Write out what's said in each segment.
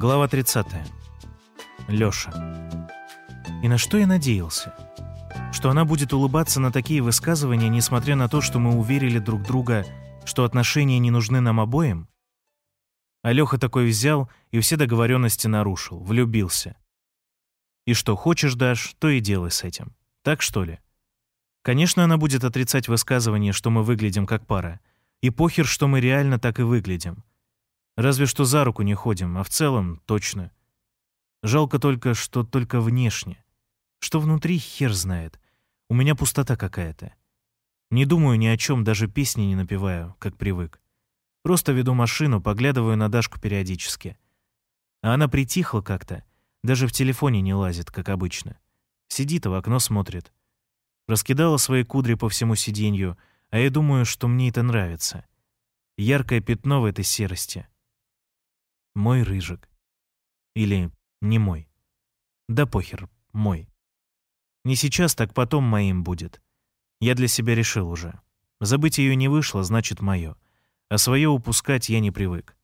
Глава 30. Лёша. И на что я надеялся? Что она будет улыбаться на такие высказывания, несмотря на то, что мы уверили друг друга, что отношения не нужны нам обоим? А Лёха такой взял и все договоренности нарушил, влюбился. И что хочешь дашь, то и делай с этим. Так что ли? Конечно, она будет отрицать высказывание, что мы выглядим как пара. И похер, что мы реально так и выглядим. Разве что за руку не ходим, а в целом точно. Жалко только, что только внешне. Что внутри, хер знает. У меня пустота какая-то. Не думаю ни о чем, даже песни не напеваю, как привык. Просто веду машину, поглядываю на Дашку периодически. А она притихла как-то, даже в телефоне не лазит, как обычно. Сидит, в окно смотрит. Раскидала свои кудри по всему сиденью, а я думаю, что мне это нравится. Яркое пятно в этой серости. Мой рыжик. Или не мой. Да похер, мой. Не сейчас, так потом моим будет. Я для себя решил уже. Забыть ее не вышло, значит, мое. А свое упускать я не привык.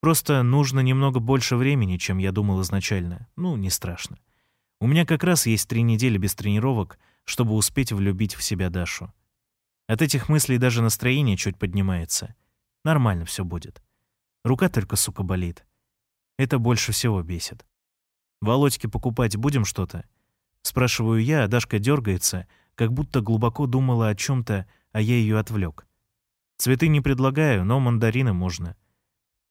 Просто нужно немного больше времени, чем я думал изначально. Ну, не страшно. У меня как раз есть три недели без тренировок, чтобы успеть влюбить в себя Дашу. От этих мыслей даже настроение чуть поднимается. Нормально все будет. Рука только, сука, болит. Это больше всего бесит. «Володьке покупать будем что-то?» Спрашиваю я, а Дашка дергается, как будто глубоко думала о чем то а я ее отвлек. Цветы не предлагаю, но мандарины можно.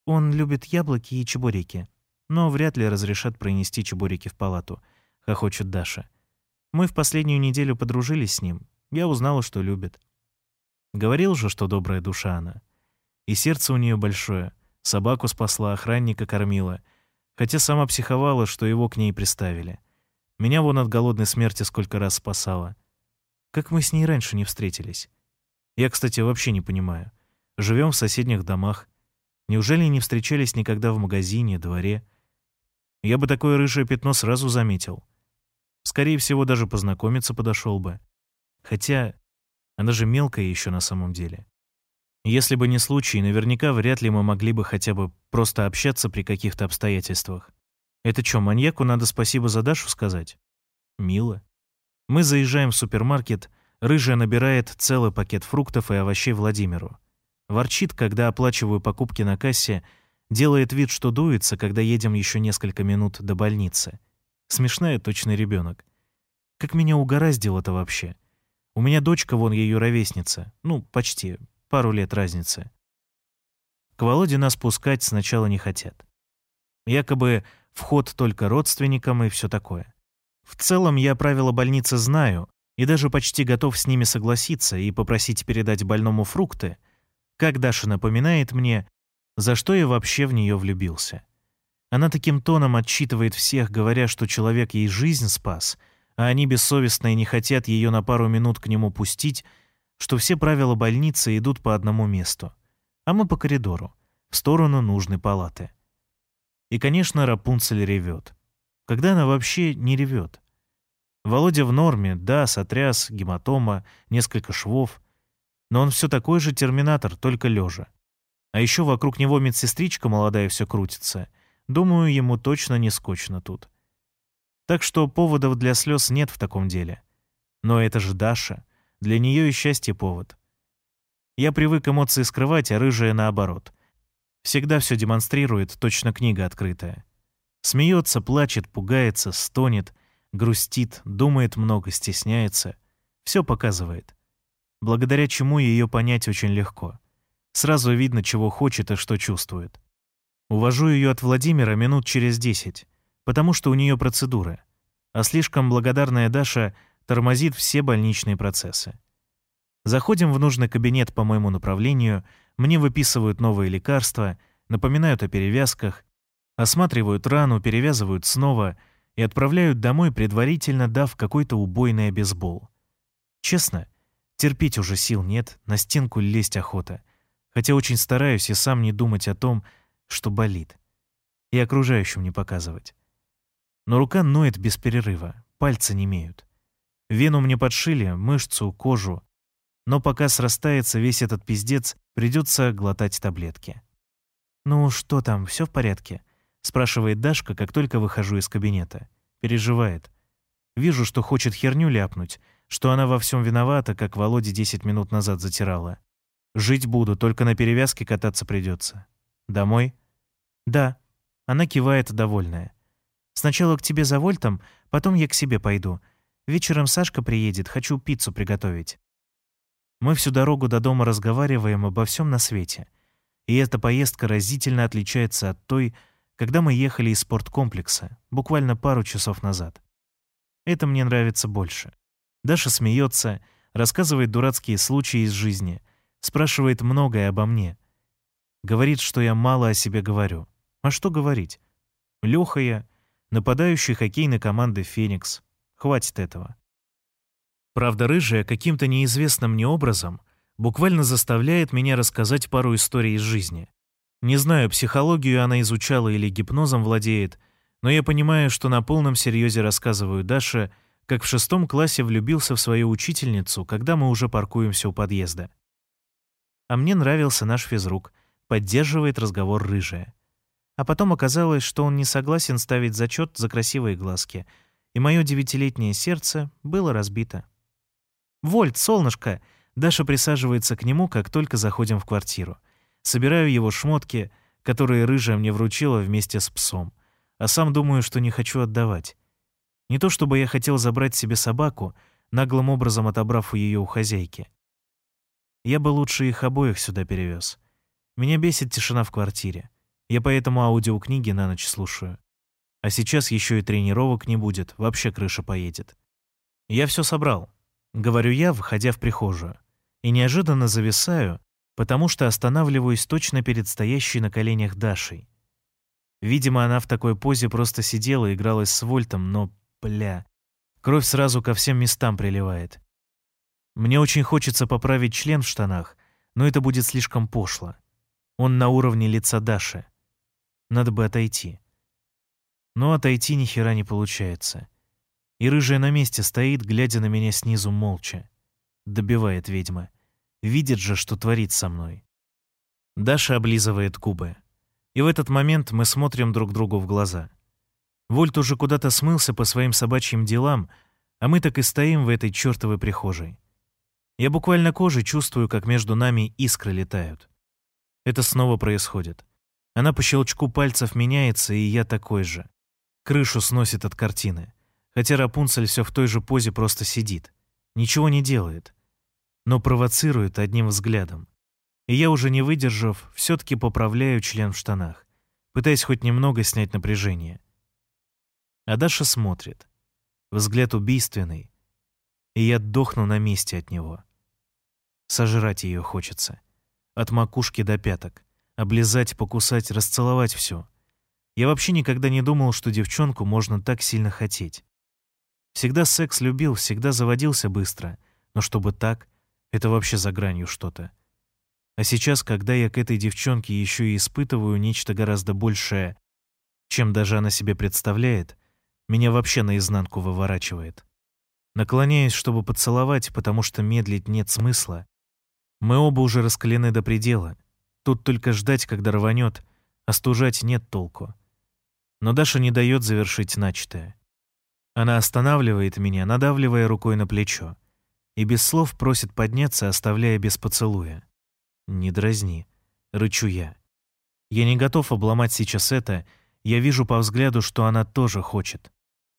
Он любит яблоки и чебуреки, но вряд ли разрешат пронести чебуреки в палату, хохочет Даша. Мы в последнюю неделю подружились с ним. Я узнала, что любит. Говорил же, что добрая душа она. И сердце у нее большое. Собаку спасла, охранника кормила. Хотя сама психовала, что его к ней приставили. Меня вон от голодной смерти сколько раз спасала. Как мы с ней раньше не встретились? Я, кстати, вообще не понимаю. Живем в соседних домах. Неужели не встречались никогда в магазине, дворе? Я бы такое рыжее пятно сразу заметил. Скорее всего, даже познакомиться подошел бы. Хотя она же мелкая еще на самом деле. Если бы не случай, наверняка вряд ли мы могли бы хотя бы просто общаться при каких-то обстоятельствах. Это что, маньяку надо спасибо за Дашу сказать? Мило. Мы заезжаем в супермаркет, рыжая набирает целый пакет фруктов и овощей Владимиру. Ворчит, когда оплачиваю покупки на кассе, делает вид, что дуется, когда едем еще несколько минут до больницы. Смешная точно ребенок. Как меня угораздило-то вообще? У меня дочка, вон ее ровесница. Ну, почти. Пару лет разницы. К Володе нас пускать сначала не хотят. Якобы вход только родственникам и все такое. В целом я правила больницы знаю и даже почти готов с ними согласиться и попросить передать больному фрукты, как Даша напоминает мне, за что я вообще в нее влюбился. Она таким тоном отчитывает всех, говоря, что человек ей жизнь спас, а они бессовестно и не хотят ее на пару минут к нему пустить, что все правила больницы идут по одному месту, а мы по коридору, в сторону нужной палаты. И, конечно, Рапунцель ревет. Когда она вообще не ревет? Володя в норме, да, сотряс, гематома, несколько швов, но он все такой же терминатор, только лежа. А еще вокруг него медсестричка молодая все крутится. Думаю, ему точно не скучно тут. Так что поводов для слез нет в таком деле. Но это же Даша. Для нее и счастье повод. Я привык эмоции скрывать, а рыжая наоборот. Всегда все демонстрирует, точно книга открытая. Смеется, плачет, пугается, стонет, грустит, думает много, стесняется. Все показывает. Благодаря чему ее понять очень легко. Сразу видно, чего хочет и что чувствует. Увожу ее от Владимира минут через десять, потому что у нее процедура. А слишком благодарная Даша тормозит все больничные процессы. Заходим в нужный кабинет по моему направлению, мне выписывают новые лекарства, напоминают о перевязках, осматривают рану, перевязывают снова и отправляют домой, предварительно дав какой-то убойный обезбол. Честно, терпеть уже сил нет, на стенку лезть охота, хотя очень стараюсь и сам не думать о том, что болит, и окружающим не показывать. Но рука ноет без перерыва, пальцы не имеют. Вену мне подшили, мышцу, кожу. Но пока срастается весь этот пиздец, придется глотать таблетки. «Ну что там, все в порядке?» — спрашивает Дашка, как только выхожу из кабинета. Переживает. Вижу, что хочет херню ляпнуть, что она во всем виновата, как Володе 10 минут назад затирала. Жить буду, только на перевязке кататься придется. Домой? Да. Она кивает, довольная. Сначала к тебе за вольтом, потом я к себе пойду. Вечером Сашка приедет, хочу пиццу приготовить. Мы всю дорогу до дома разговариваем обо всем на свете. И эта поездка разительно отличается от той, когда мы ехали из спорткомплекса, буквально пару часов назад. Это мне нравится больше. Даша смеется, рассказывает дурацкие случаи из жизни, спрашивает многое обо мне. Говорит, что я мало о себе говорю. А что говорить? Лёха я, нападающий хоккейной команды «Феникс». Хватит этого. Правда, рыжая каким-то неизвестным мне образом буквально заставляет меня рассказать пару историй из жизни. Не знаю, психологию она изучала или гипнозом владеет, но я понимаю, что на полном серьезе рассказываю Даше, как в шестом классе влюбился в свою учительницу, когда мы уже паркуемся у подъезда. А мне нравился наш физрук, поддерживает разговор рыжая. А потом оказалось, что он не согласен ставить зачет за красивые глазки, и мое девятилетнее сердце было разбито. «Вольт, солнышко!» Даша присаживается к нему, как только заходим в квартиру. Собираю его шмотки, которые рыжая мне вручила вместе с псом — а сам думаю, что не хочу отдавать. Не то чтобы я хотел забрать себе собаку, наглым образом отобрав у ее у хозяйки. Я бы лучше их обоих сюда перевез. Меня бесит тишина в квартире. Я поэтому аудиокниги на ночь слушаю. А сейчас еще и тренировок не будет, вообще крыша поедет. Я все собрал, говорю я, входя в прихожую. И неожиданно зависаю, потому что останавливаюсь точно перед стоящей на коленях Дашей. Видимо, она в такой позе просто сидела и игралась с Вольтом, но, бля, кровь сразу ко всем местам приливает. Мне очень хочется поправить член в штанах, но это будет слишком пошло. Он на уровне лица Даши. Надо бы отойти. Но отойти ни хера не получается. И рыжая на месте стоит, глядя на меня снизу молча. Добивает ведьма. Видит же, что творит со мной. Даша облизывает губы. И в этот момент мы смотрим друг другу в глаза. Вольт уже куда-то смылся по своим собачьим делам, а мы так и стоим в этой чертовой прихожей. Я буквально кожей чувствую, как между нами искры летают. Это снова происходит. Она по щелчку пальцев меняется, и я такой же. Крышу сносит от картины. Хотя Рапунцель все в той же позе просто сидит. Ничего не делает. Но провоцирует одним взглядом. И я, уже не выдержав, все-таки поправляю член в штанах, пытаясь хоть немного снять напряжение. А Даша смотрит. Взгляд убийственный. И я дохну на месте от него. Сожрать ее хочется. От макушки до пяток. Облизать, покусать, расцеловать все. Я вообще никогда не думал, что девчонку можно так сильно хотеть. Всегда секс любил, всегда заводился быстро. Но чтобы так, это вообще за гранью что-то. А сейчас, когда я к этой девчонке еще и испытываю нечто гораздо большее, чем даже она себе представляет, меня вообще наизнанку выворачивает. Наклоняюсь, чтобы поцеловать, потому что медлить нет смысла. Мы оба уже раскалены до предела. Тут только ждать, когда рванет, остужать нет толку. Но Даша не дает завершить начатое. Она останавливает меня, надавливая рукой на плечо, и без слов просит подняться, оставляя без поцелуя. «Не дразни», — рычу я. Я не готов обломать сейчас это, я вижу по взгляду, что она тоже хочет.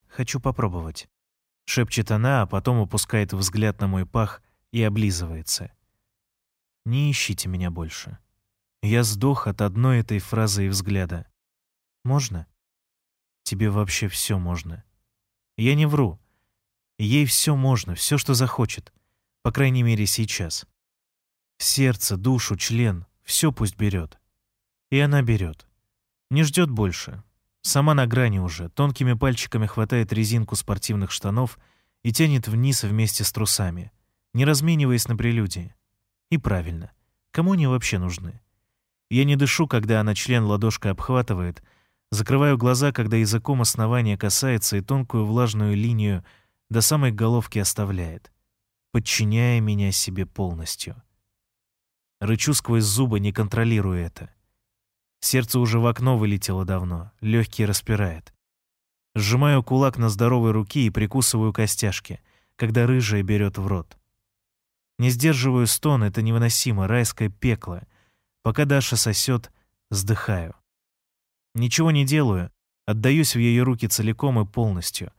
«Хочу попробовать», — шепчет она, а потом опускает взгляд на мой пах и облизывается. «Не ищите меня больше». Я сдох от одной этой фразы и взгляда. «Можно?» «Тебе вообще все можно». Я не вру. Ей все можно, все, что захочет. По крайней мере, сейчас. Сердце, душу, член — все пусть берет. И она берет. Не ждет больше. Сама на грани уже, тонкими пальчиками хватает резинку спортивных штанов и тянет вниз вместе с трусами, не размениваясь на прелюдии. И правильно. Кому они вообще нужны? Я не дышу, когда она член ладошкой обхватывает, закрываю глаза, когда языком основания касается и тонкую влажную линию до самой головки оставляет, подчиняя меня себе полностью. Рычу сквозь зубы, не контролируя это. Сердце уже в окно вылетело давно, легкие распирает. Сжимаю кулак на здоровой руке и прикусываю костяшки, когда рыжая берет в рот. Не сдерживаю стон, это невыносимо, райское пекло. Пока Даша сосет, вздыхаю. Ничего не делаю, отдаюсь в ее руки целиком и полностью.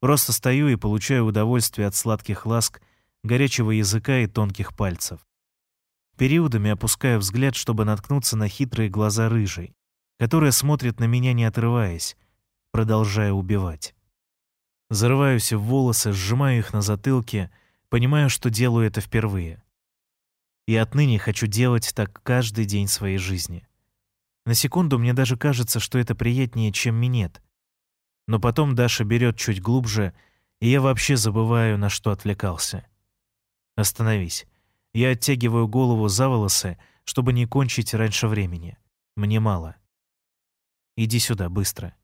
Просто стою и получаю удовольствие от сладких ласк, горячего языка и тонких пальцев. Периодами опускаю взгляд, чтобы наткнуться на хитрые глаза рыжей, которая смотрит на меня не отрываясь, продолжая убивать. Зарываюсь в волосы, сжимаю их на затылке, понимаю, что делаю это впервые. И отныне хочу делать так каждый день своей жизни. На секунду мне даже кажется, что это приятнее, чем минет. Но потом Даша берет чуть глубже, и я вообще забываю, на что отвлекался. Остановись. Я оттягиваю голову за волосы, чтобы не кончить раньше времени. Мне мало. Иди сюда, быстро.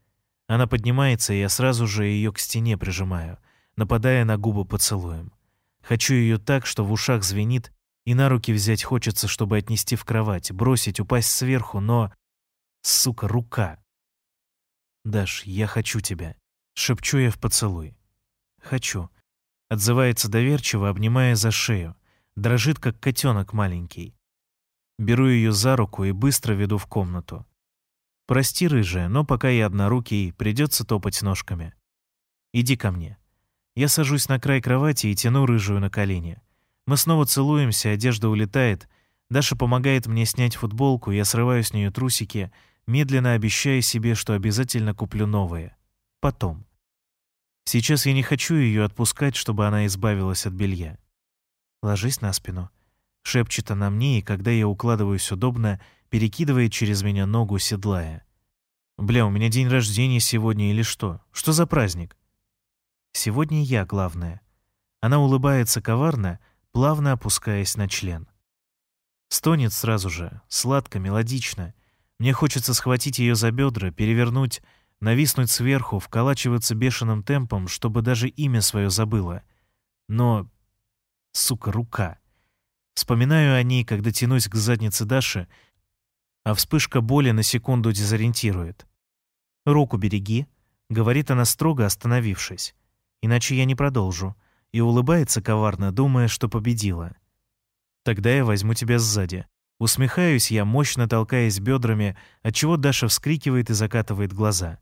Она поднимается, и я сразу же ее к стене прижимаю, нападая на губы поцелуем. Хочу ее так, что в ушах звенит, и на руки взять хочется, чтобы отнести в кровать, бросить, упасть сверху, но... Сука, рука. «Даш, я хочу тебя», — шепчу я в поцелуй. «Хочу», — отзывается доверчиво, обнимая за шею, дрожит, как котенок маленький. Беру ее за руку и быстро веду в комнату. «Прости, рыжая, но пока я однорукий, придется топать ножками. Иди ко мне». Я сажусь на край кровати и тяну рыжую на колени. Мы снова целуемся, одежда улетает. Даша помогает мне снять футболку, я срываю с нее трусики, медленно обещая себе, что обязательно куплю новые. Потом. Сейчас я не хочу ее отпускать, чтобы она избавилась от белья. «Ложись на спину», — шепчет она мне, и когда я укладываюсь удобно, перекидывает через меня ногу, седлая. «Бля, у меня день рождения сегодня или что? Что за праздник?» Сегодня я главная. Она улыбается коварно, плавно опускаясь на член. Стонет сразу же, сладко, мелодично. Мне хочется схватить ее за бедра, перевернуть, нависнуть сверху, вколачиваться бешеным темпом, чтобы даже имя свое забыла. Но, сука, рука. Вспоминаю о ней, когда тянусь к заднице Даши, а вспышка боли на секунду дезориентирует. «Руку береги», — говорит она строго, остановившись иначе я не продолжу, и улыбается коварно, думая, что победила. Тогда я возьму тебя сзади. Усмехаюсь я, мощно толкаясь бедрами, отчего Даша вскрикивает и закатывает глаза.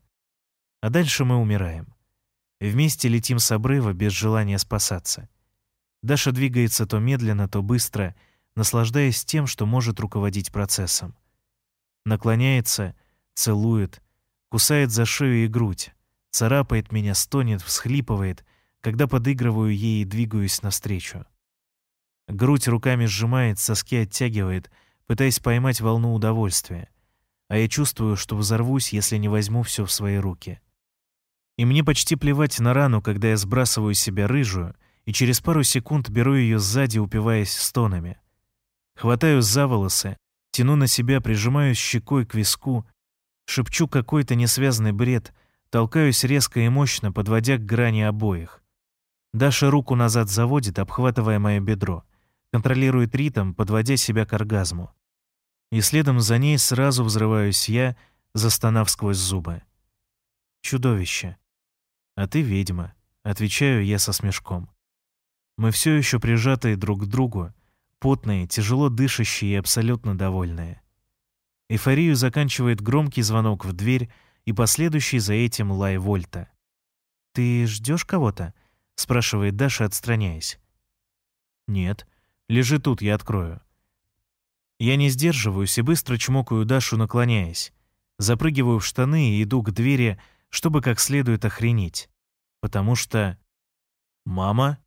А дальше мы умираем. Вместе летим с обрыва без желания спасаться. Даша двигается то медленно, то быстро, наслаждаясь тем, что может руководить процессом. Наклоняется, целует, кусает за шею и грудь, Царапает меня, стонет, всхлипывает, когда подыгрываю ей и двигаюсь навстречу. Грудь руками сжимает, соски оттягивает, пытаясь поймать волну удовольствия. А я чувствую, что взорвусь, если не возьму все в свои руки. И мне почти плевать на рану, когда я сбрасываю себя рыжую, и через пару секунд беру ее сзади, упиваясь стонами. Хватаю за волосы, тяну на себя, прижимаюсь щекой к виску, шепчу какой-то несвязный бред, Толкаюсь резко и мощно, подводя к грани обоих. Даша руку назад заводит, обхватывая мое бедро. Контролирует ритм, подводя себя к оргазму. И следом за ней сразу взрываюсь я, застонав сквозь зубы. Чудовище. А ты ведьма, отвечаю я со смешком. Мы все еще прижатые друг к другу, потные, тяжело дышащие и абсолютно довольные. Эйфорию заканчивает громкий звонок в дверь, и последующий за этим лай Вольта. «Ты ждешь кого-то?» — спрашивает Даша, отстраняясь. «Нет. Лежи тут, я открою». Я не сдерживаюсь и быстро чмокаю Дашу, наклоняясь. Запрыгиваю в штаны и иду к двери, чтобы как следует охренеть. Потому что... «Мама?»